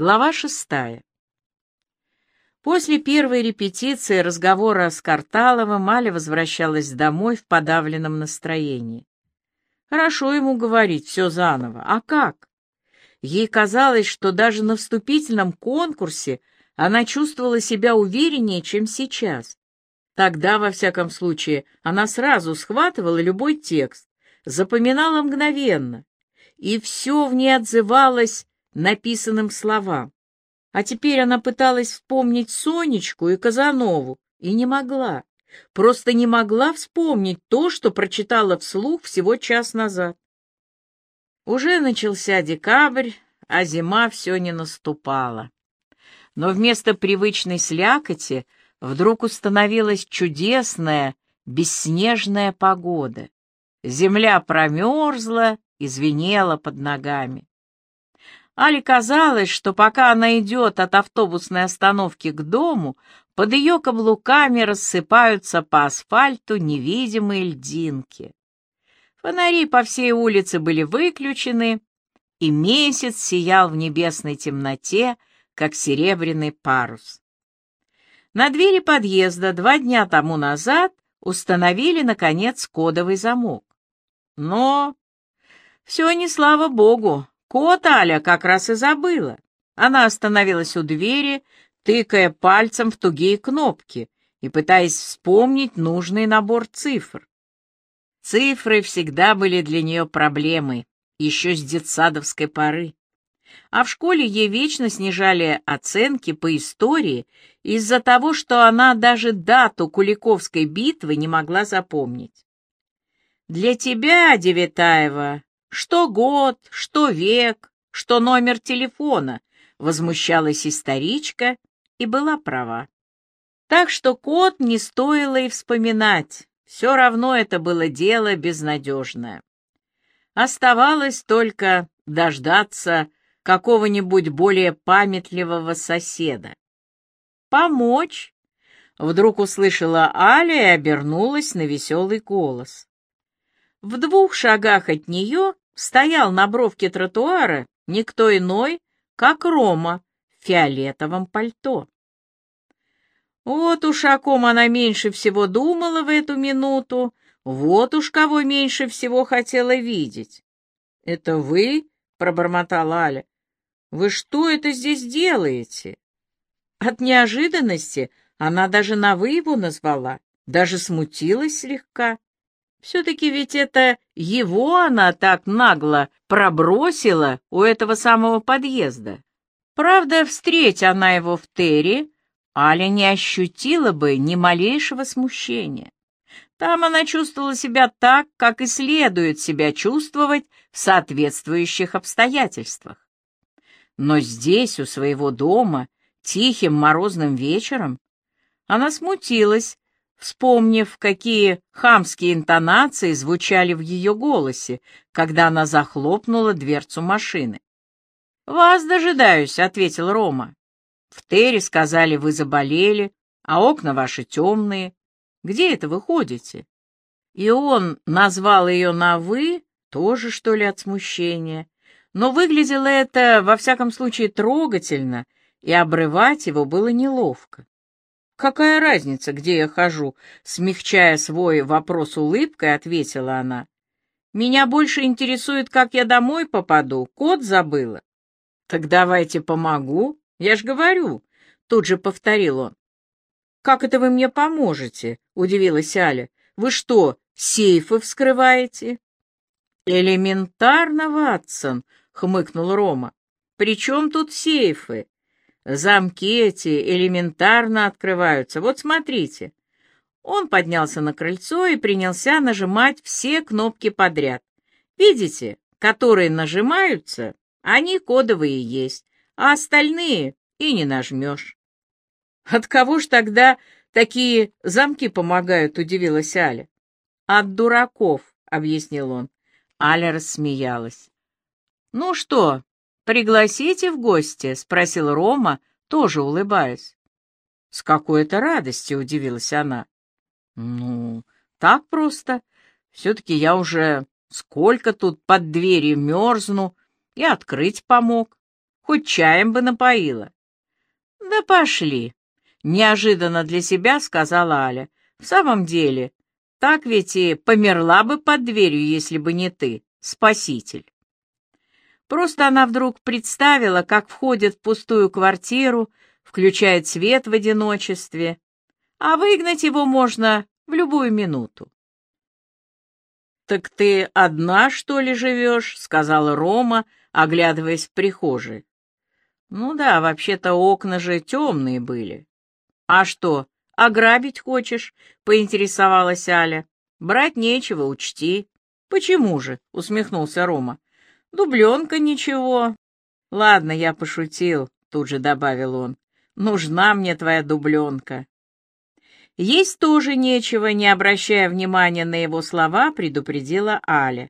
Глава шестая. После первой репетиции разговора с Карталовым Аля возвращалась домой в подавленном настроении. Хорошо ему говорить все заново, а как? Ей казалось, что даже на вступительном конкурсе она чувствовала себя увереннее, чем сейчас. Тогда, во всяком случае, она сразу схватывала любой текст, запоминала мгновенно, и все в ней отзывалось написанным словам. А теперь она пыталась вспомнить Сонечку и Казанову, и не могла. Просто не могла вспомнить то, что прочитала вслух всего час назад. Уже начался декабрь, а зима все не наступала. Но вместо привычной слякоти вдруг установилась чудесная, бесснежная погода. Земля промерзла и звенела под ногами. Але казалось, что пока она идет от автобусной остановки к дому, под ее каблуками рассыпаются по асфальту невидимые льдинки. Фонари по всей улице были выключены, и месяц сиял в небесной темноте, как серебряный парус. На двери подъезда два дня тому назад установили, наконец, кодовый замок. Но все не слава богу, Кот Аля как раз и забыла. Она остановилась у двери, тыкая пальцем в тугие кнопки и пытаясь вспомнить нужный набор цифр. Цифры всегда были для нее проблемой, еще с детсадовской поры. А в школе ей вечно снижали оценки по истории из-за того, что она даже дату Куликовской битвы не могла запомнить. «Для тебя, Девятаева, что год, что век, что номер телефона, возмущалась историчка и была права. Так что код не стоило и вспоминать, все равно это было дело безнадежное. Оставалось только дождаться какого-нибудь более памятливого соседа. «Помочь?» — вдруг услышала Аля и обернулась на веселый голос. В двух шагах от нее стоял на бровке тротуара никто иной, как Рома в фиолетовом пальто. Вот уж о ком она меньше всего думала в эту минуту, вот уж кого меньше всего хотела видеть. — Это вы? — пробормотала Аля. — Вы что это здесь делаете? От неожиданности она даже на «вы» его назвала, даже смутилась слегка. Все-таки ведь это его она так нагло пробросила у этого самого подъезда. Правда, встреть она его в Терри, Аля не ощутила бы ни малейшего смущения. Там она чувствовала себя так, как и следует себя чувствовать в соответствующих обстоятельствах. Но здесь, у своего дома, тихим морозным вечером, она смутилась вспомнив, какие хамские интонации звучали в ее голосе, когда она захлопнула дверцу машины. «Вас дожидаюсь», — ответил Рома. «В Терре сказали, вы заболели, а окна ваши темные. Где это вы ходите?» И он назвал ее на «вы», тоже, что ли, от смущения. Но выглядело это, во всяком случае, трогательно, и обрывать его было неловко. «Какая разница, где я хожу?» Смягчая свой вопрос улыбкой, ответила она. «Меня больше интересует, как я домой попаду. Кот забыла». «Так давайте помогу. Я ж говорю», — тут же повторил он. «Как это вы мне поможете?» — удивилась Аля. «Вы что, сейфы вскрываете?» «Элементарно, Ватсон», — хмыкнул Рома. «При чем тут сейфы? Замки эти элементарно открываются. Вот смотрите. Он поднялся на крыльцо и принялся нажимать все кнопки подряд. Видите, которые нажимаются, они кодовые есть, а остальные и не нажмешь. От кого ж тогда такие замки помогают, удивилась Аля. От дураков, объяснил он. Аля рассмеялась. Ну что, «Пригласите в гости?» — спросил Рома, тоже улыбаясь. «С какой-то радостью», — удивилась она. «Ну, так просто. Все-таки я уже сколько тут под дверью мерзну и открыть помог. хоть чаем бы напоила. Да пошли, неожиданно для себя сказала Аля. В самом деле, так ведь и померла бы под дверью, если бы не ты, спаситель. Просто она вдруг представила, как входит в пустую квартиру, включает свет в одиночестве, а выгнать его можно в любую минуту. «Так ты одна, что ли, живешь?» — сказала Рома, оглядываясь в прихожей. «Ну да, вообще-то окна же темные были». «А что, ограбить хочешь?» — поинтересовалась Аля. «Брать нечего, учти». «Почему же?» — усмехнулся Рома. «Дубленка ничего». «Ладно, я пошутил», — тут же добавил он. «Нужна мне твоя дубленка». Есть тоже нечего, не обращая внимания на его слова, предупредила Аля.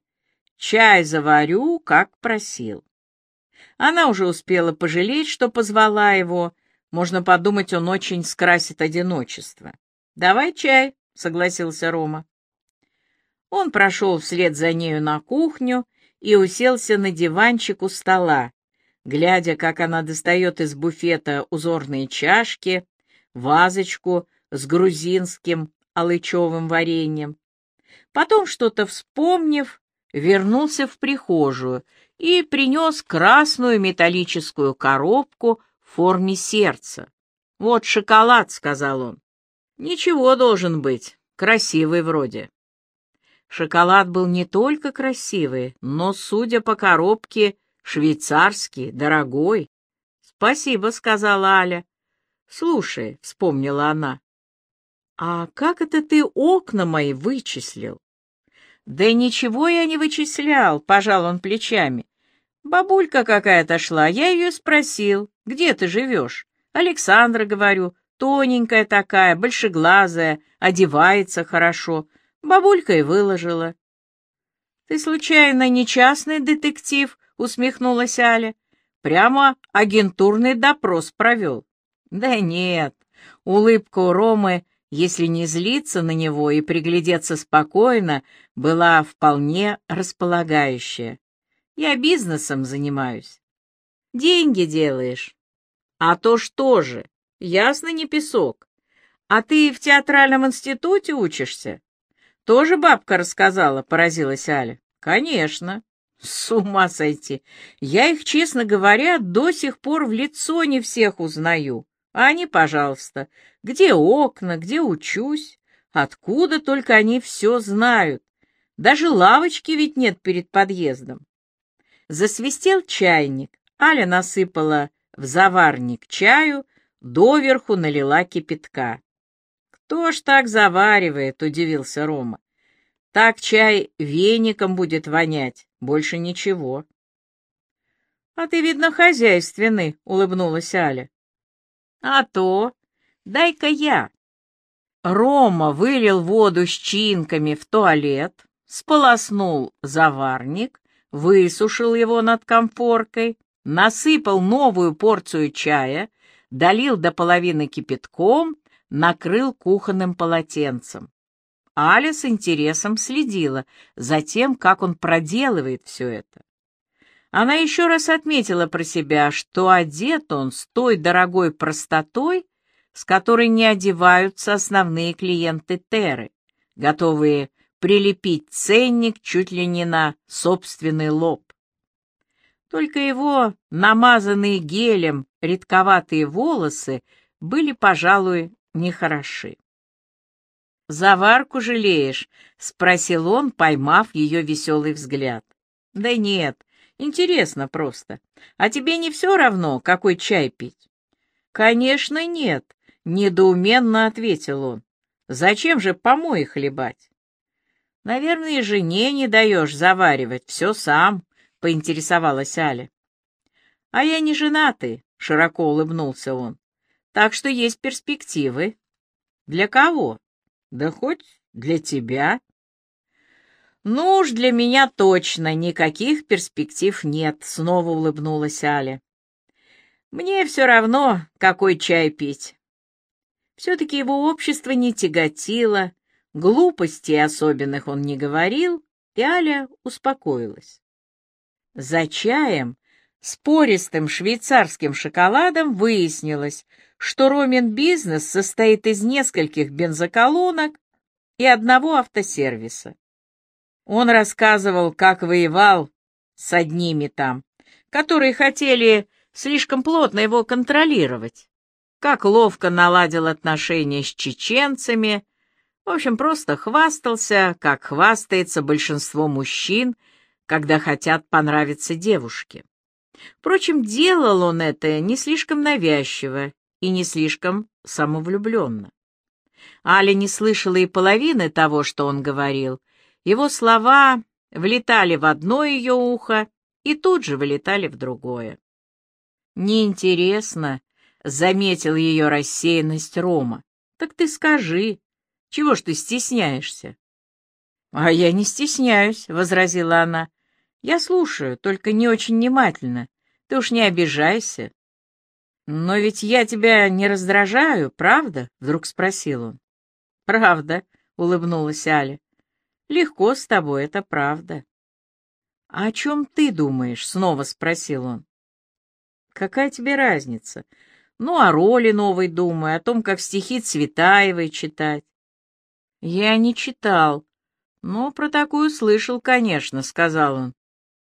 Чай заварю, как просил. Она уже успела пожалеть, что позвала его. Можно подумать, он очень скрасит одиночество. «Давай чай», — согласился Рома. Он прошел вслед за нею на кухню и уселся на диванчик у стола, глядя, как она достает из буфета узорные чашки, вазочку с грузинским алычевым вареньем. Потом, что-то вспомнив, вернулся в прихожую и принес красную металлическую коробку в форме сердца. «Вот шоколад», — сказал он. «Ничего должен быть, красивый вроде». Шоколад был не только красивый, но, судя по коробке, швейцарский, дорогой. «Спасибо», — сказала Аля. «Слушай», — вспомнила она, «А как это ты окна мои вычислил?» «Да ничего я не вычислял», — пожал он плечами. «Бабулька какая-то шла, я ее спросил, где ты живешь?» «Александра, говорю, тоненькая такая, большеглазая, одевается хорошо». Бабулька и выложила. «Ты, случайно, не частный детектив?» — усмехнулась Аля. «Прямо агентурный допрос провел». «Да нет». Улыбка у Ромы если не злиться на него и приглядеться спокойно, была вполне располагающая. Я бизнесом занимаюсь. Деньги делаешь. А то что же? Ясно, не песок. А ты в театральном институте учишься? Тоже бабка рассказала, поразилась Аля. Конечно. С ума сойти. Я их, честно говоря, до сих пор в лицо не всех узнаю. А они, пожалуйста, где окна, где учусь, откуда только они все знают. Даже лавочки ведь нет перед подъездом. Засвистел чайник, Аля насыпала в заварник чаю, доверху налила кипятка. «Кто ж так заваривает?» — удивился Рома. «Так чай веником будет вонять, больше ничего». «А ты, видно, хозяйственный», — улыбнулась Аля. А то, дай-ка я. Рома вылил воду с чинками в туалет, сполоснул заварник, высушил его над комфоркой, насыпал новую порцию чая, долил до половины кипятком, накрыл кухонным полотенцем. Аля с интересом следила за тем, как он проделывает все это. Она еще раз отметила про себя, что одет он с той дорогой простотой, с которой не одеваются основные клиенты Терры, готовые прилепить ценник чуть ли не на собственный лоб. Только его намазанные гелем редковатые волосы были, пожалуй, нехороши. «Заварку жалеешь?» — спросил он, поймав ее веселый взгляд. «Да нет, Интересно просто. А тебе не все равно, какой чай пить? Конечно, нет, недоуменно ответил он. Зачем же помои хлебать? Наверное, жене не даешь заваривать, все сам, поинтересовалась Аля. А я не женатый, широко улыбнулся он. Так что есть перспективы. Для кого? Да хоть для тебя. «Ну уж для меня точно никаких перспектив нет», — снова улыбнулась Аля. «Мне все равно, какой чай пить». Все-таки его общество не тяготило, глупостей особенных он не говорил, и Аля успокоилась. За чаем с пористым швейцарским шоколадом выяснилось, что Ромин бизнес состоит из нескольких бензоколонок и одного автосервиса. Он рассказывал, как воевал с одними там, которые хотели слишком плотно его контролировать, как ловко наладил отношения с чеченцами, в общем, просто хвастался, как хвастается большинство мужчин, когда хотят понравиться девушке. Впрочем, делал он это не слишком навязчиво и не слишком самовлюбленно. Аля не слышала и половины того, что он говорил. Его слова влетали в одно ее ухо и тут же вылетали в другое. «Неинтересно», — заметил ее рассеянность Рома. «Так ты скажи, чего ж ты стесняешься?» «А я не стесняюсь», — возразила она. «Я слушаю, только не очень внимательно. Ты уж не обижайся». «Но ведь я тебя не раздражаю, правда?» — вдруг спросил он. «Правда», — улыбнулась Аля. «Легко с тобой, это правда». «А о чем ты думаешь?» — снова спросил он. «Какая тебе разница? Ну, о роли новой думаю, о том, как стихи Цветаевой читать». «Я не читал, но про такую слышал, конечно», — сказал он.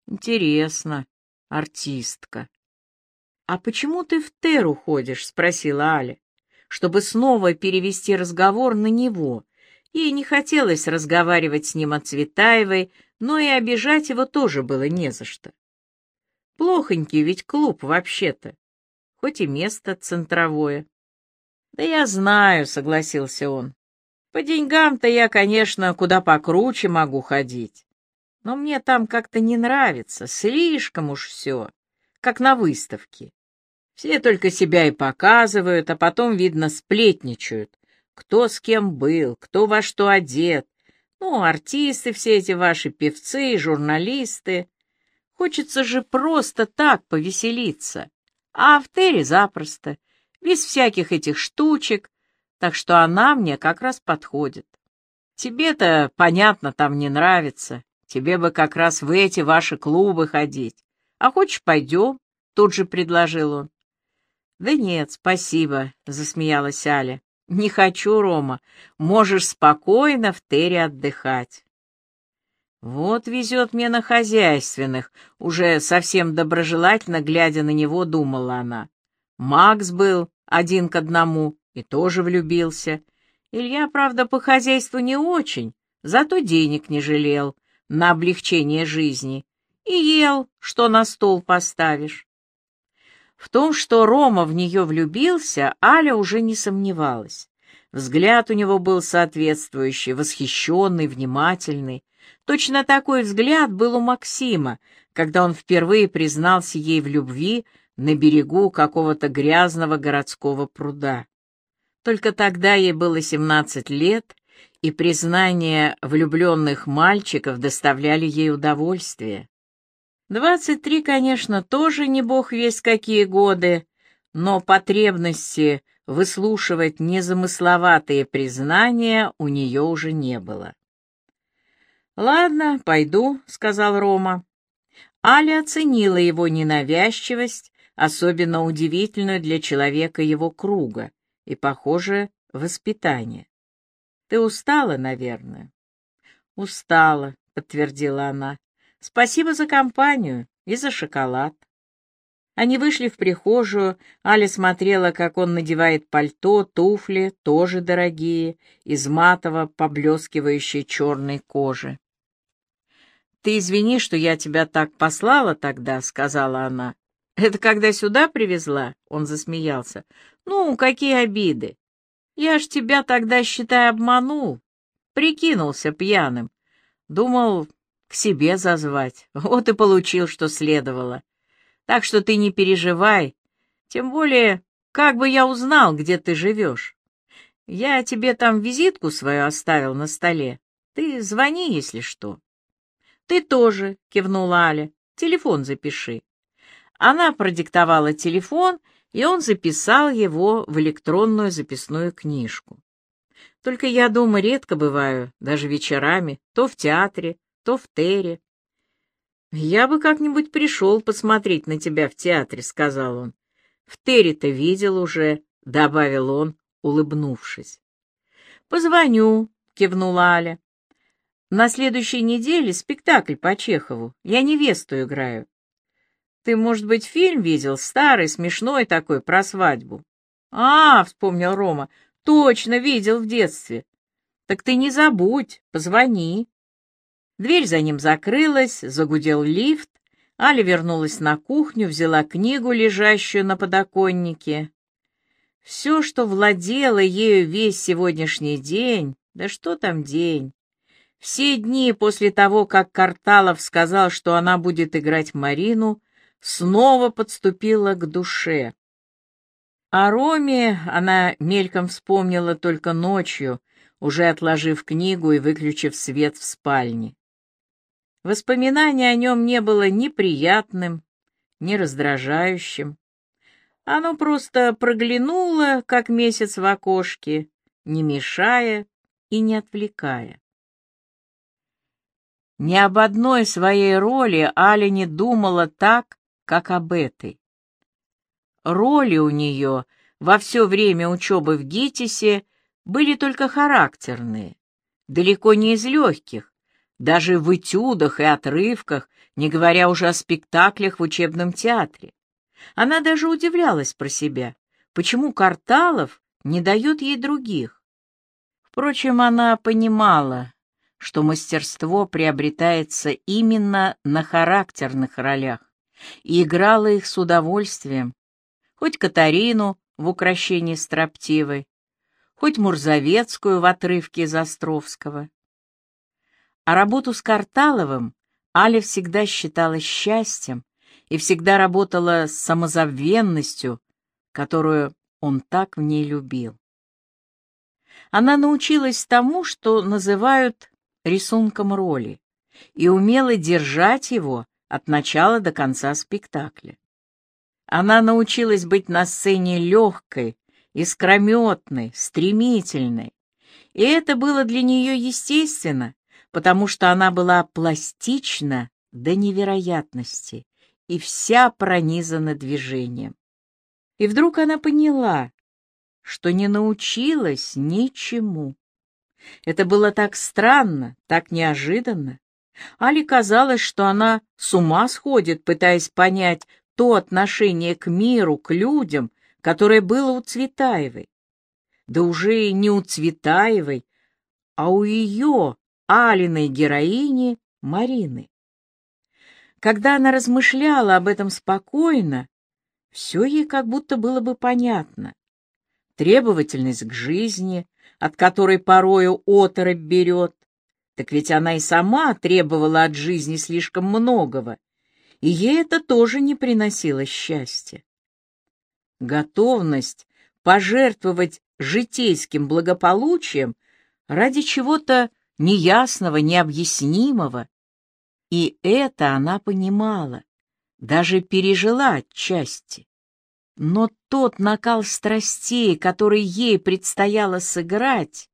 «Интересно, артистка». «А почему ты в Теру ходишь?» — спросила Аля, чтобы снова перевести разговор на него. Ей не хотелось разговаривать с ним о Цветаевой, но и обижать его тоже было не за что. Плохонький ведь клуб вообще-то, хоть и место центровое. «Да я знаю», — согласился он. «По деньгам-то я, конечно, куда покруче могу ходить. Но мне там как-то не нравится, слишком уж все, как на выставке. Все только себя и показывают, а потом, видно, сплетничают. Кто с кем был, кто во что одет. Ну, артисты все эти ваши, певцы, журналисты. Хочется же просто так повеселиться. А в Терри запросто, без всяких этих штучек, так что она мне как раз подходит. Тебе-то, понятно, там не нравится. Тебе бы как раз в эти ваши клубы ходить. А хочешь, пойдем? Тут же предложил он. «Да нет, спасибо», — засмеялась Аля. «Не хочу, Рома. Можешь спокойно в Терре отдыхать». «Вот везет мне на хозяйственных», — уже совсем доброжелательно, глядя на него, думала она. «Макс был один к одному и тоже влюбился. Илья, правда, по хозяйству не очень, зато денег не жалел на облегчение жизни и ел, что на стол поставишь. В том, что Рома в нее влюбился, Аля уже не сомневалась. Взгляд у него был соответствующий, восхищенный, внимательный. Точно такой взгляд был у Максима, когда он впервые признался ей в любви на берегу какого-то грязного городского пруда. Только тогда ей было семнадцать лет, и признания влюбленных мальчиков доставляли ей удовольствие. Двадцать три, конечно, тоже не бог весь какие годы, но потребности выслушивать незамысловатые признания у нее уже не было. «Ладно, пойду», — сказал Рома. Аля оценила его ненавязчивость, особенно удивительную для человека его круга, и, похоже, воспитание. «Ты устала, наверное?» «Устала», — подтвердила она. Спасибо за компанию и за шоколад. Они вышли в прихожую, Аля смотрела, как он надевает пальто, туфли, тоже дорогие, из матово поблескивающей черной кожи. «Ты извини, что я тебя так послала тогда», — сказала она. «Это когда сюда привезла?» — он засмеялся. «Ну, какие обиды! Я ж тебя тогда, считай, обманул. Прикинулся пьяным. Думал, к себе зазвать. Вот и получил, что следовало. Так что ты не переживай. Тем более, как бы я узнал, где ты живешь. Я тебе там визитку свою оставил на столе. Ты звони, если что. Ты тоже, кивнула Аля. Телефон запиши. Она продиктовала телефон, и он записал его в электронную записную книжку. Только я дома редко бываю, даже вечерами, то в театре, то в Терре. «Я бы как-нибудь пришел посмотреть на тебя в театре», — сказал он. «В Терри-то видел уже», — добавил он, улыбнувшись. «Позвоню», — кивнула Аля. «На следующей неделе спектакль по Чехову. Я невесту играю. Ты, может быть, фильм видел, старый, смешной такой, про свадьбу?» «А, — вспомнил Рома, — точно видел в детстве. Так ты не забудь, позвони». Дверь за ним закрылась, загудел лифт. Аля вернулась на кухню, взяла книгу, лежащую на подоконнике. Все, что владело ею весь сегодняшний день, да что там день, все дни после того, как Карталов сказал, что она будет играть Марину, снова подступила к душе. О Роме она мельком вспомнила только ночью, уже отложив книгу и выключив свет в спальне. Воспоминание о нем не было ни приятным, ни раздражающим. Оно просто проглянуло, как месяц в окошке, не мешая и не отвлекая. Ни об одной своей роли Аля не думала так, как об этой. Роли у нее во все время учебы в ГИТИСе были только характерные, далеко не из легких, даже в этюдах и отрывках, не говоря уже о спектаклях в учебном театре. Она даже удивлялась про себя, почему Карталов не дает ей других. Впрочем, она понимала, что мастерство приобретается именно на характерных ролях, и играла их с удовольствием, хоть Катарину в украшении строптивой, хоть Мурзовецкую в отрывке из Островского. А работу с Карталовым Аля всегда считала счастьем и всегда работала с самозабвенностью, которую он так в ней любил. Она научилась тому, что называют рисунком роли, и умела держать его от начала до конца спектакля. Она научилась быть на сцене легкой, искрометной, стремительной, и это было для нее естественно, потому что она была пластична до невероятности и вся пронизана движением. И вдруг она поняла, что не научилась ничему. Это было так странно, так неожиданно. Али казалось, что она с ума сходит, пытаясь понять то отношение к миру, к людям, которое было у Цветаевой. Да уже не у Цветаевой, а у ее, Алиной героини Марины. Когда она размышляла об этом спокойно, все ей как будто было бы понятно. Требовательность к жизни, от которой порою оторопь берет, так ведь она и сама требовала от жизни слишком многого, и ей это тоже не приносило счастья. Готовность пожертвовать житейским благополучием ради чего-то неясного, необъяснимого. И это она понимала, даже пережила отчасти. Но тот накал страстей, который ей предстояло сыграть,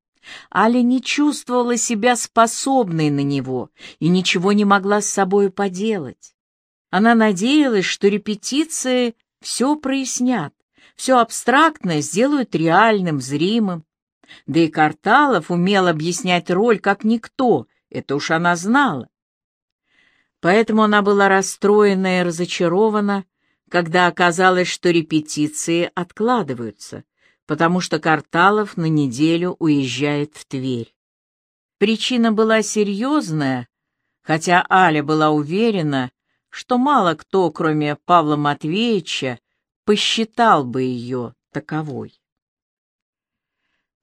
Аля не чувствовала себя способной на него и ничего не могла с собой поделать. Она надеялась, что репетиции все прояснят, все абстрактное сделают реальным, зримым, да и Карталов умел объяснять роль как никто, это уж она знала. Поэтому она была расстроена и разочарована, когда оказалось, что репетиции откладываются, потому что Карталов на неделю уезжает в Тверь. Причина была серьезная, хотя Аля была уверена, что мало кто, кроме Павла Матвеевича, посчитал бы ее таковой.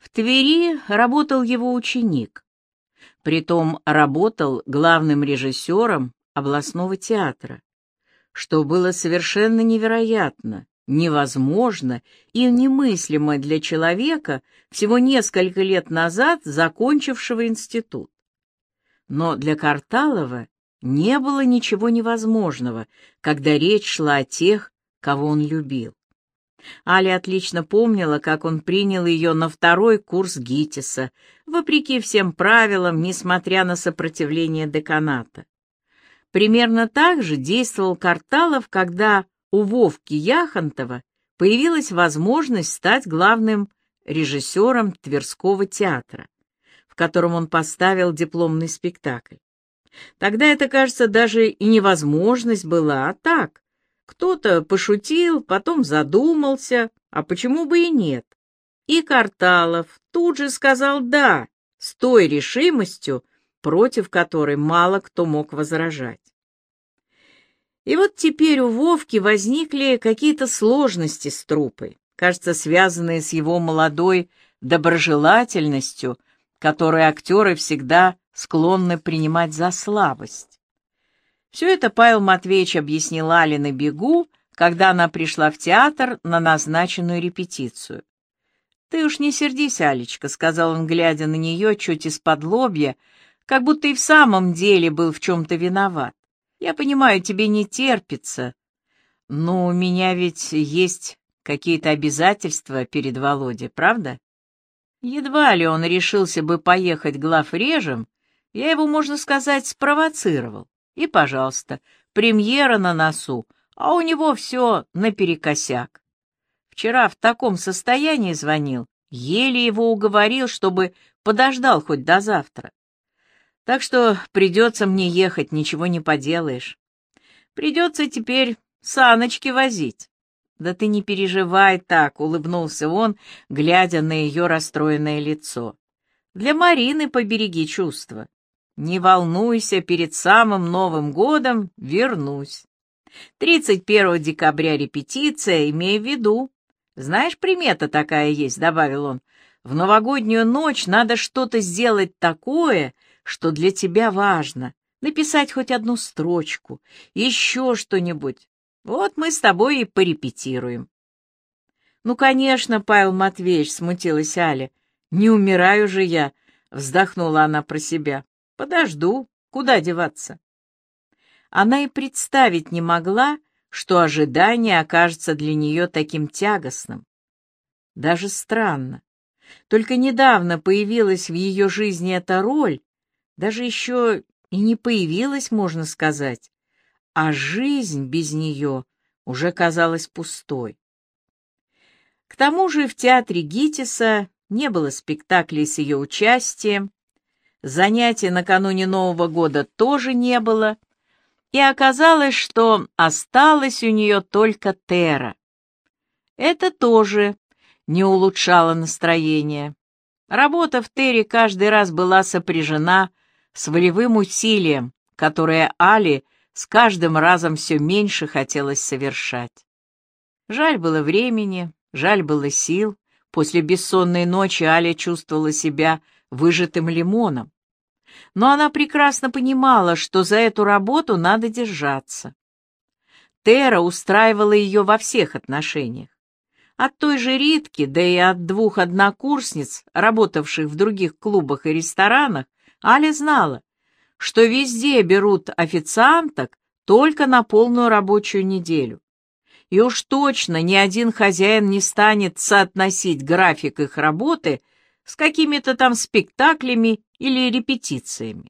В Твери работал его ученик. Притом работал главным режиссером областного театра, что было совершенно невероятно, невозможно и немыслимо для человека, всего несколько лет назад закончившего институт. Но для Карталова не было ничего невозможного, когда речь шла о тех, кого он любил. Аля отлично помнила, как он принял ее на второй курс ГИТИСа, вопреки всем правилам, несмотря на сопротивление деканата. Примерно так же действовал Карталов, когда у Вовки Яхонтова появилась возможность стать главным режиссером Тверского театра, в котором он поставил дипломный спектакль. Тогда это, кажется, даже и невозможность была, а так. Кто-то пошутил, потом задумался, а почему бы и нет. И Карталов тут же сказал «да», с той решимостью, против которой мало кто мог возражать. И вот теперь у Вовки возникли какие-то сложности с трупой, кажется, связанные с его молодой доброжелательностью, которую актеры всегда склонны принимать за слабость. Все это Павел Матвеевич объяснил Али на бегу, когда она пришла в театр на назначенную репетицию. «Ты уж не сердись, Алечка», — сказал он, глядя на нее чуть из-под лобья, как будто и в самом деле был в чем-то виноват. «Я понимаю, тебе не терпится, но у меня ведь есть какие-то обязательства перед Володей, правда?» Едва ли он решился бы поехать главрежем, я его, можно сказать, спровоцировал. И, пожалуйста, премьера на носу, а у него все наперекосяк. Вчера в таком состоянии звонил, еле его уговорил, чтобы подождал хоть до завтра. Так что придется мне ехать, ничего не поделаешь. Придется теперь саночки возить. Да ты не переживай так, — улыбнулся он, глядя на ее расстроенное лицо. Для Марины побереги чувства. Не волнуйся, перед самым Новым годом вернусь. 31 декабря репетиция, имей в виду. «Знаешь, примета такая есть», — добавил он. «В новогоднюю ночь надо что-то сделать такое, что для тебя важно. Написать хоть одну строчку, еще что-нибудь. Вот мы с тобой и порепетируем». «Ну, конечно, Павел Матвеевич», — смутилась Аля. «Не умираю же я», — вздохнула она про себя. «Подожду. Куда деваться?» Она и представить не могла, что ожидание окажется для нее таким тягостным. Даже странно. Только недавно появилась в ее жизни эта роль, даже еще и не появилась, можно сказать, а жизнь без нее уже казалась пустой. К тому же в театре Гитиса не было спектаклей с ее участием, занятий накануне Нового года тоже не было — и оказалось, что осталась у нее только Тера. Это тоже не улучшало настроение. Работа в Тере каждый раз была сопряжена с волевым усилием, которое Али с каждым разом все меньше хотелось совершать. Жаль было времени, жаль было сил. После бессонной ночи Аля чувствовала себя выжатым лимоном но она прекрасно понимала, что за эту работу надо держаться. Тера устраивала ее во всех отношениях. От той же Ритки, да и от двух однокурсниц, работавших в других клубах и ресторанах, Аля знала, что везде берут официанток только на полную рабочую неделю. И уж точно ни один хозяин не станет соотносить график их работы с какими-то там спектаклями или репетициями.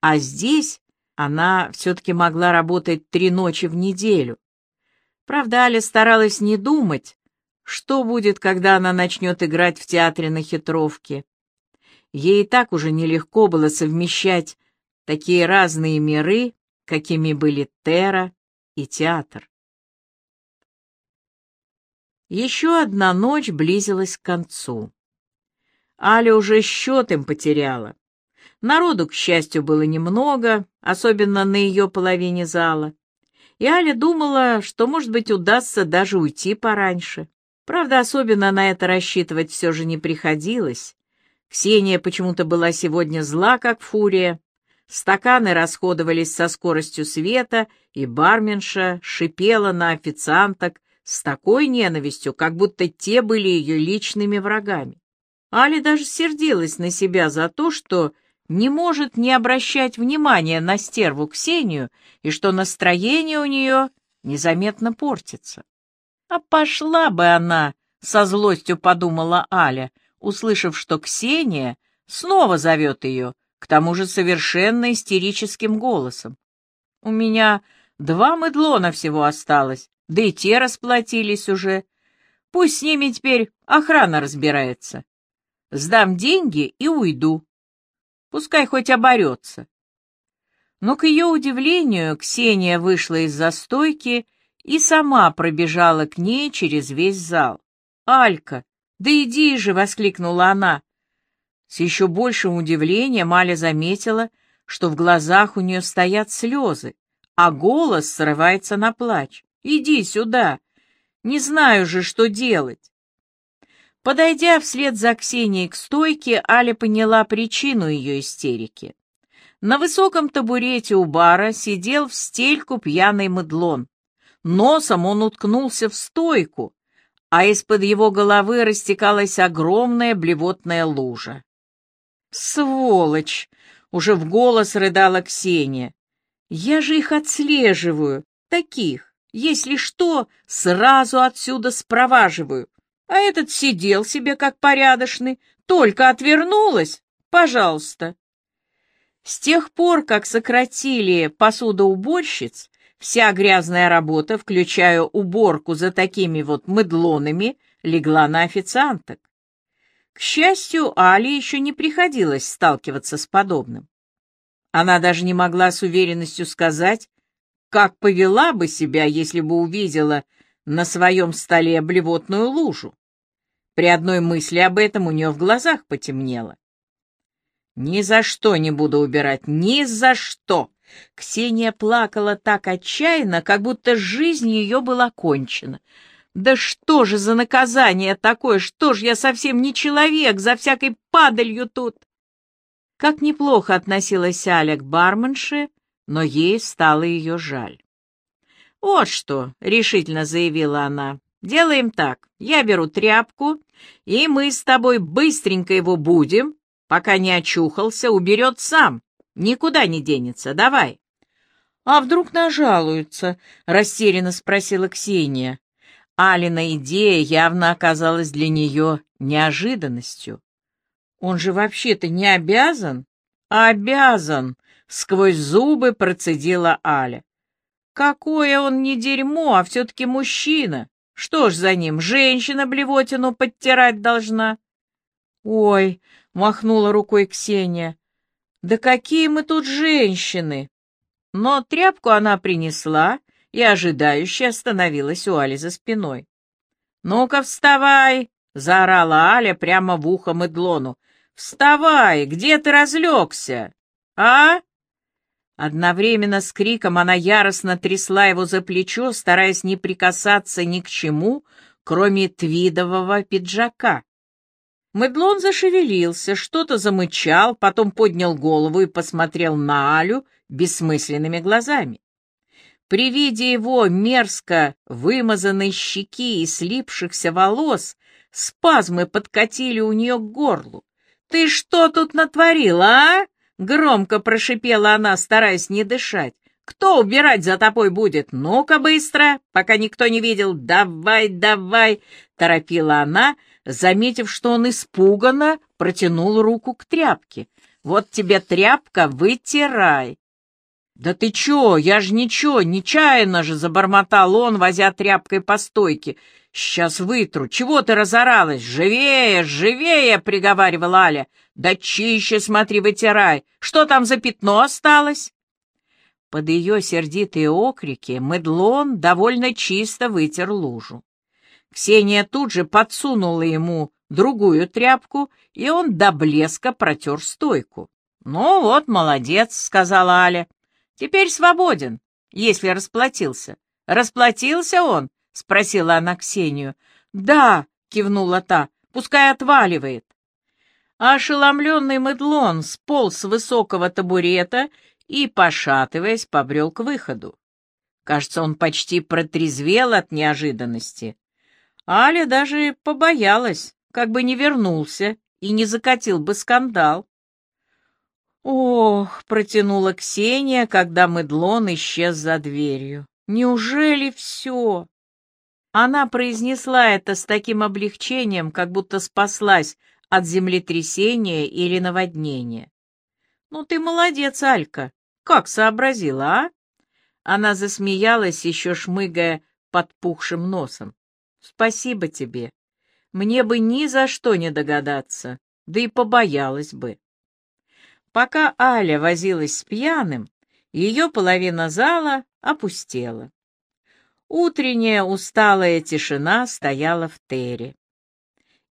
А здесь она все-таки могла работать три ночи в неделю. Правда, Аля старалась не думать, что будет, когда она начнет играть в театре на хитровке. Ей и так уже нелегко было совмещать такие разные миры, какими были Тера и театр. Еще одна ночь близилась к концу. Аля уже счет им потеряла. Народу, к счастью, было немного, особенно на ее половине зала. И Аля думала, что, может быть, удастся даже уйти пораньше. Правда, особенно на это рассчитывать все же не приходилось. Ксения почему-то была сегодня зла, как фурия. Стаканы расходовались со скоростью света, и барменша шипела на официанток с такой ненавистью, как будто те были ее личными врагами. Али даже сердилась на себя за то, что не может не обращать внимания на стерву Ксению и что настроение у нее незаметно портится. А пошла бы она, со злостью подумала Аля, услышав, что Ксения снова зовет ее, к тому же совершенно истерическим голосом. У меня два мыдлона всего осталось, да и те расплатились уже. Пусть с ними теперь охрана разбирается. Сдам деньги и уйду. Пускай хоть оборется. Но, к ее удивлению, Ксения вышла из застойки и сама пробежала к ней через весь зал. «Алька, да иди же!» — воскликнула она. С еще большим удивлением Аля заметила, что в глазах у нее стоят слезы, а голос срывается на плач. «Иди сюда! Не знаю же, что делать!» Подойдя вслед за Ксенией к стойке, Аля поняла причину ее истерики. На высоком табурете у бара сидел в стельку пьяный мыдлон. Носом он уткнулся в стойку, а из-под его головы растекалась огромная блевотная лужа. «Сволочь!» — уже в голос рыдала Ксения. «Я же их отслеживаю, таких, если что, сразу отсюда спроваживаю. А этот сидел себе как порядочный, только отвернулась. Пожалуйста. С тех пор, как сократили посудоуборщиц, вся грязная работа, включая уборку за такими вот мыдлонами, легла на официанток. К счастью, Али еще не приходилось сталкиваться с подобным. Она даже не могла с уверенностью сказать, как повела бы себя, если бы увидела на своем столе блевотную лужу. При одной мысли об этом у нее в глазах потемнело. «Ни за что не буду убирать, ни за что!» Ксения плакала так отчаянно, как будто жизнь ее была кончена. «Да что же за наказание такое? Что ж я совсем не человек, за всякой падалью тут!» Как неплохо относилась Аля к барменше, но ей стало ее жаль. «Вот что», — решительно заявила она, — «делаем так. Я беру тряпку, и мы с тобой быстренько его будем, пока не очухался, уберет сам. Никуда не денется. Давай». «А вдруг нажалуются?» — растерянно спросила Ксения. Алина идея явно оказалась для нее неожиданностью. «Он же вообще-то не обязан?» «Обязан!» — сквозь зубы процедила Аля. Какое он не дерьмо, а все-таки мужчина. Что ж за ним, женщина блевотину подтирать должна? Ой, махнула рукой Ксения. Да какие мы тут женщины! Но тряпку она принесла и ожидающе остановилась у Али за спиной. «Ну-ка, вставай!» — заорала Аля прямо в ухо Медлону. «Вставай! Где ты разлегся? А?» Одновременно с криком она яростно трясла его за плечо, стараясь не прикасаться ни к чему, кроме твидового пиджака. Медлон зашевелился, что-то замычал, потом поднял голову и посмотрел на Алю бессмысленными глазами. При виде его мерзко вымазанной щеки и слипшихся волос спазмы подкатили у нее к горлу. «Ты что тут натворила, а?» Громко прошипела она, стараясь не дышать. «Кто убирать за тобой будет? Ну-ка быстро, пока никто не видел. Давай, давай!» — торопила она, заметив, что он испуганно протянул руку к тряпке. «Вот тебе тряпка, вытирай!» «Да ты чё? Я ж ничего, нечаянно же!» — забормотал он, возя тряпкой по стойке. «Сейчас вытру. Чего ты разоралась? Живее, живее!» — приговаривала Аля. «Да чище смотри, вытирай. Что там за пятно осталось?» Под ее сердитые окрики Медлон довольно чисто вытер лужу. Ксения тут же подсунула ему другую тряпку, и он до блеска протер стойку. «Ну вот, молодец», — сказала Аля. «Теперь свободен, если расплатился». «Расплатился он?» — спросила она Ксению. «Да», — кивнула та, — «пускай отваливает». ошеломленный Медлон сполз с высокого табурета и, пошатываясь, побрел к выходу. Кажется, он почти протрезвел от неожиданности. Аля даже побоялась, как бы не вернулся и не закатил бы скандал. «Ох!» — протянула Ксения, когда Медлон исчез за дверью. «Неужели все?» Она произнесла это с таким облегчением, как будто спаслась от землетрясения или наводнения. «Ну ты молодец, Алька! Как сообразила, а?» Она засмеялась, еще шмыгая подпухшим носом. «Спасибо тебе. Мне бы ни за что не догадаться, да и побоялась бы». Пока Аля возилась с пьяным, ее половина зала опустела. Утренняя усталая тишина стояла в Тере.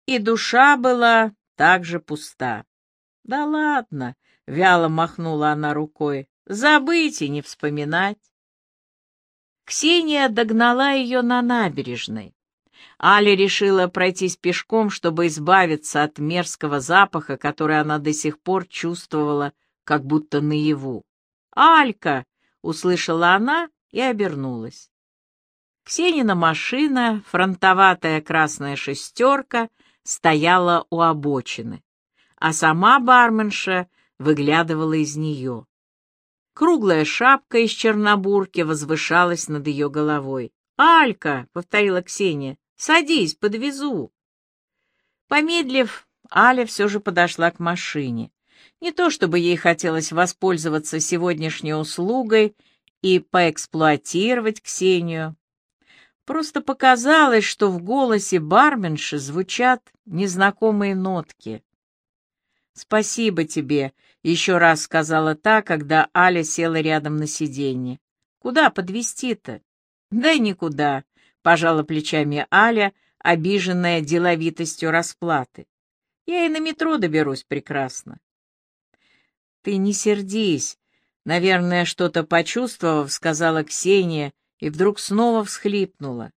И душа была также пуста. «Да ладно!» — вяло махнула она рукой. «Забыть и не вспоминать». Ксения догнала ее на набережной. Аля решила пройтись пешком, чтобы избавиться от мерзкого запаха, который она до сих пор чувствовала, как будто наяву. «Алька!» — услышала она и обернулась. Ксенина машина, фронтоватая красная шестерка, стояла у обочины, а сама барменша выглядывала из нее. Круглая шапка из чернобурки возвышалась над ее головой. «Алька!» — повторила Ксения. «Садись, подвезу». Помедлив, Аля все же подошла к машине. Не то чтобы ей хотелось воспользоваться сегодняшней услугой и поэксплуатировать Ксению, Просто показалось, что в голосе барменши звучат незнакомые нотки. «Спасибо тебе», — еще раз сказала та, когда Аля села рядом на сиденье. «Куда подвезти-то?» «Да никуда», — пожала плечами Аля, обиженная деловитостью расплаты. «Я и на метро доберусь прекрасно». «Ты не сердись», — наверное, что-то почувствовав, сказала Ксения, и вдруг снова всхлипнула.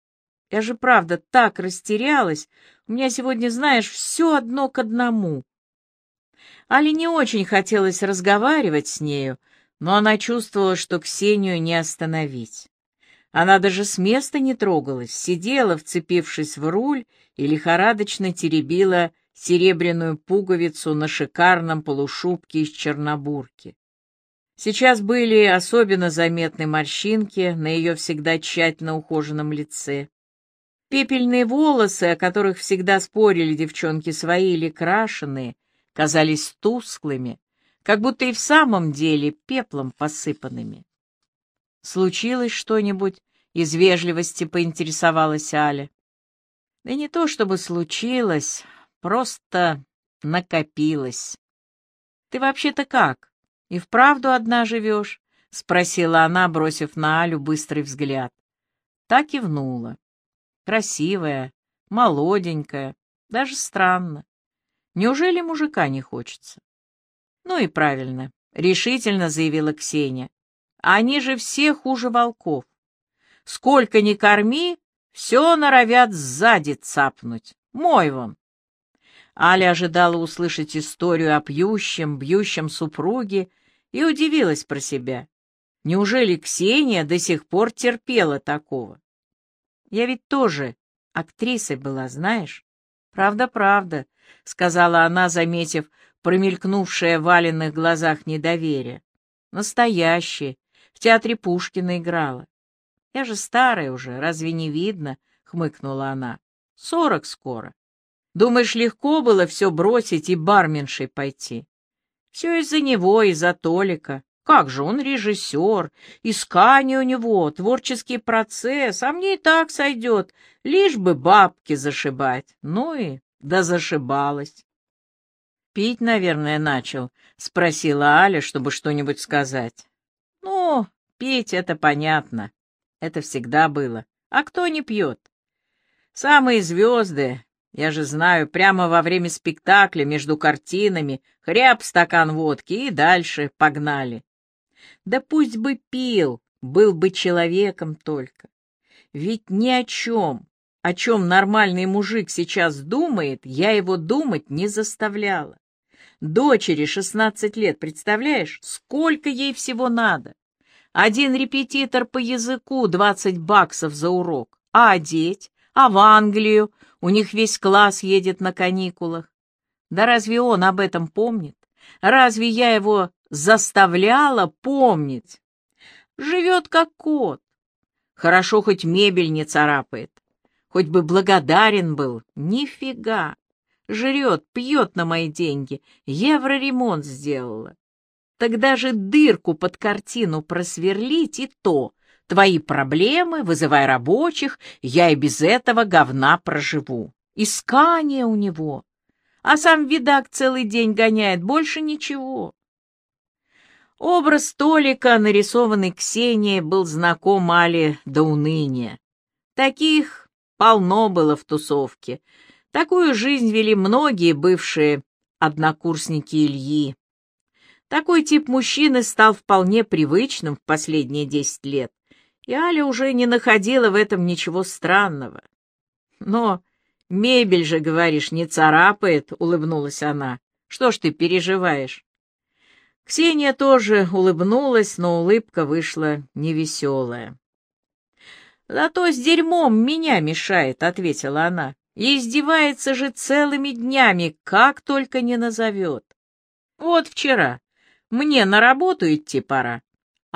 Я же правда так растерялась. У меня сегодня, знаешь, все одно к одному. Али не очень хотелось разговаривать с нею, но она чувствовала, что Ксению не остановить. Она даже с места не трогалась, сидела, вцепившись в руль, и лихорадочно теребила серебряную пуговицу на шикарном полушубке из чернобурки. Сейчас были особенно заметны морщинки на ее всегда тщательно ухоженном лице. Пепельные волосы, о которых всегда спорили девчонки свои или крашеные, казались тусклыми, как будто и в самом деле пеплом посыпанными. «Случилось что-нибудь?» — из вежливости поинтересовалась Аля. «Да не то чтобы случилось, просто накопилось. Ты вообще-то как?» «И вправду одна живешь?» — спросила она, бросив на Алю быстрый взгляд. Так и внула. Красивая, молоденькая, даже странно. Неужели мужика не хочется? Ну и правильно, решительно заявила Ксения. Они же все хуже волков. Сколько ни корми, все норовят сзади цапнуть. Мой вон. Аля ожидала услышать историю о пьющем, бьющем супруге и удивилась про себя. Неужели Ксения до сих пор терпела такого? Я ведь тоже актрисой была, знаешь? Правда-правда, — сказала она, заметив промелькнувшее в Валенных глазах недоверие. Настоящее. В театре Пушкина играла. Я же старая уже, разве не видно? — хмыкнула она. Сорок скоро. Думаешь, легко было все бросить и барменшей пойти? Все из-за него, из-за Толика. Как же он режиссер, искание у него, творческий процесс, а мне и так сойдет, лишь бы бабки зашибать. Ну и да зашибалась. «Пить, наверное, начал?» — спросила Аля, чтобы что-нибудь сказать. «Ну, пить — это понятно. Это всегда было. А кто не пьет? Самые звезды, я же знаю, прямо во время спектакля между картинами хряб стакан водки и дальше погнали. Да пусть бы пил, был бы человеком только. Ведь ни о чем, о чем нормальный мужик сейчас думает, я его думать не заставляла. Дочери шестнадцать лет, представляешь, сколько ей всего надо? Один репетитор по языку двадцать баксов за урок, а одеть, а в Англию у них весь класс едет на каникулах. Да разве он об этом помнит? Разве я его заставляла помнить? Живет как кот. Хорошо, хоть мебель не царапает. Хоть бы благодарен был. Нифига. Жрет, пьет на мои деньги. Евроремонт сделала. Тогда же дырку под картину просверлить и то. Твои проблемы, вызывай рабочих, я и без этого говна проживу. Искание у него. А сам видак целый день гоняет, больше ничего. Образ Толика, нарисованный Ксенией, был знаком Али до уныния. Таких полно было в тусовке. Такую жизнь вели многие бывшие однокурсники Ильи. Такой тип мужчины стал вполне привычным в последние десять лет, и Аля уже не находила в этом ничего странного. Но мебель же, говоришь, не царапает, — улыбнулась она. Что ж ты переживаешь? Ксения тоже улыбнулась, но улыбка вышла невеселая. «Зато с дерьмом меня мешает», — ответила она. «И издевается же целыми днями, как только не назовет. Вот вчера мне на работу идти пора,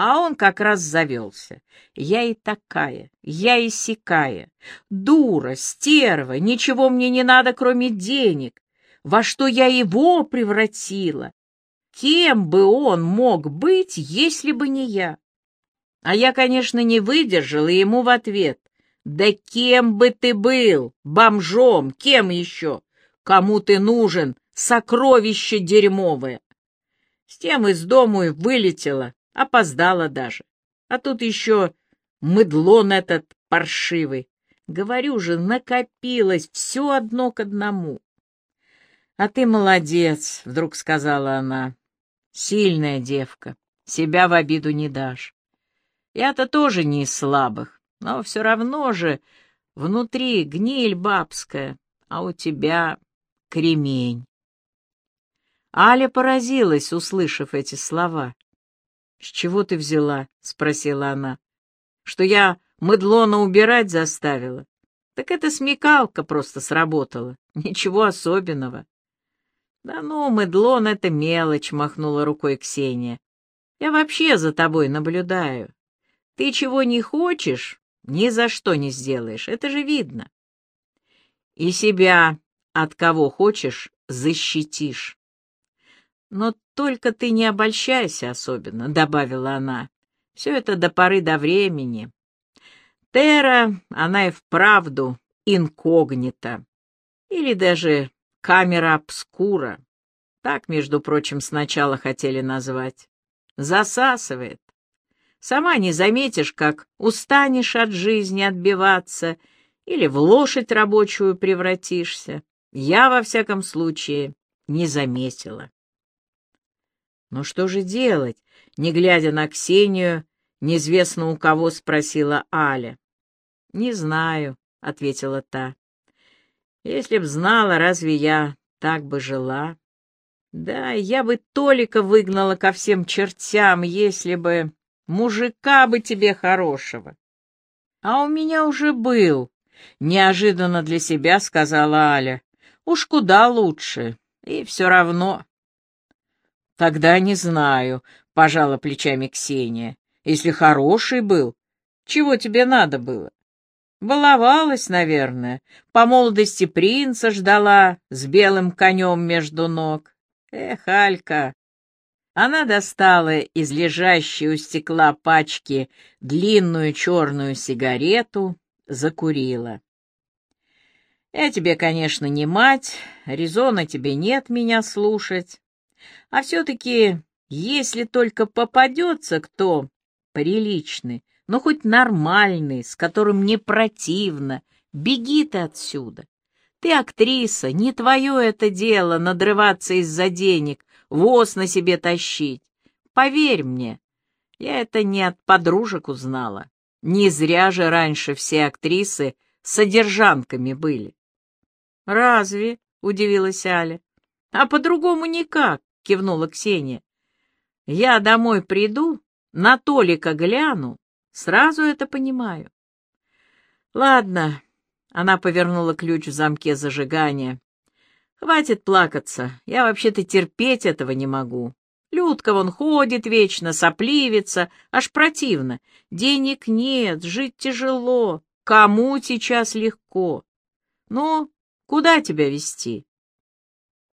а он как раз завелся. Я и такая, я и сякая. Дура, стерва, ничего мне не надо, кроме денег. Во что я его превратила? Кем бы он мог быть, если бы не я? А я, конечно, не выдержала ему в ответ. «Да кем бы ты был? Бомжом? Кем еще? Кому ты нужен? Сокровище дерьмовое!» С тем из дому и вылетела, опоздала даже. А тут еще мыдлон этот паршивый. Говорю же, накопилось все одно к одному. — А ты молодец, — вдруг сказала она. — Сильная девка, себя в обиду не дашь. Я-то тоже не из слабых, но все равно же внутри гниль бабская, а у тебя кремень. Аля поразилась, услышав эти слова. — С чего ты взяла? — спросила она. — Что я мыдлона убирать заставила? Так это смекалка просто сработала. Ничего особенного. — Да ну, мыдлон — это мелочь, — махнула рукой Ксения. — Я вообще за тобой наблюдаю. Ты чего не хочешь, ни за что не сделаешь, это же видно. И себя от кого хочешь защитишь. «Но только ты не обольщайся особенно», — добавила она. «Все это до поры до времени. Тера, она и вправду инкогнита. Или даже камера обскура. Так, между прочим, сначала хотели назвать. Засасывает. Сама не заметишь, как устанешь от жизни отбиваться или в лошадь рабочую превратишься. Я, во всяком случае, не заметила. «Ну что же делать?» — не глядя на Ксению, неизвестно у кого спросила Аля. «Не знаю», — ответила та. «Если б знала, разве я так бы жила? Да, я бы Толика выгнала ко всем чертям, если бы... Мужика бы тебе хорошего. А у меня уже был, — неожиданно для себя сказала Аля. Уж куда лучше, и все равно. «Тогда не знаю», — пожала плечами Ксения. «Если хороший был, чего тебе надо было?» Баловалась, наверное, по молодости принца ждала с белым конем между ног. Эх, Алька! Она достала из лежащей у стекла пачки длинную черную сигарету, закурила. Я тебе, конечно, не мать, резона тебе нет меня слушать, а все-таки, если только попадется кто приличный, но хоть нормальный, с которым не противно, беги ты отсюда. Ты актриса, не твое это дело надрываться из-за денег, воз на себе тащить. Поверь мне, я это не от подружек узнала. Не зря же раньше все актрисы содержанками были. «Разве?» — удивилась Аля. «А по-другому никак кивнула Ксения. Я домой приду, на Толика гляну, сразу это понимаю. Ладно, она повернула ключ в замке зажигания. Хватит плакаться, я вообще-то терпеть этого не могу. Людка вон ходит вечно, сопливится, аж противно. Денег нет, жить тяжело. Кому сейчас легко? Ну, куда тебя вести?